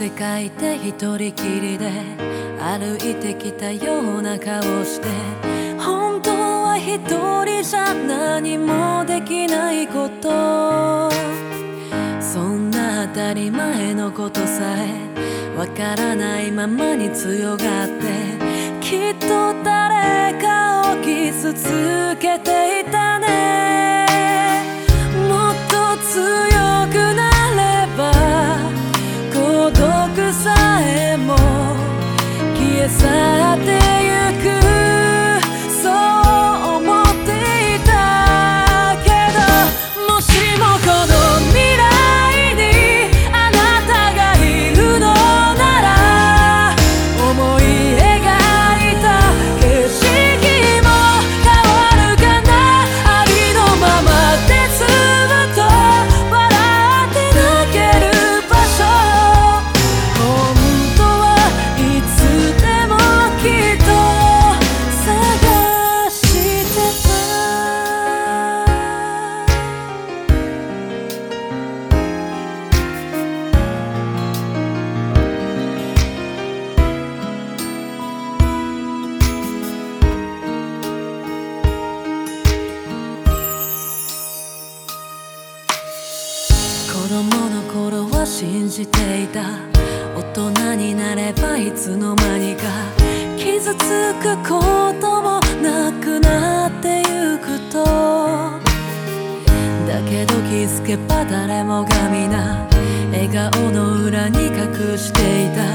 汗かいて一人きりで歩いてきたような顔して本当は一人じゃ何もできないこと。そんな当たり前のことさえわからないままに強がってきっと誰かを傷つけていた。消え去って供の頃は信じていた。大人になればいつの間にか。傷つくこともなくなってゆくと。だけど気づけば誰もが皆笑顔の裏に隠していた。